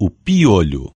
o piolho.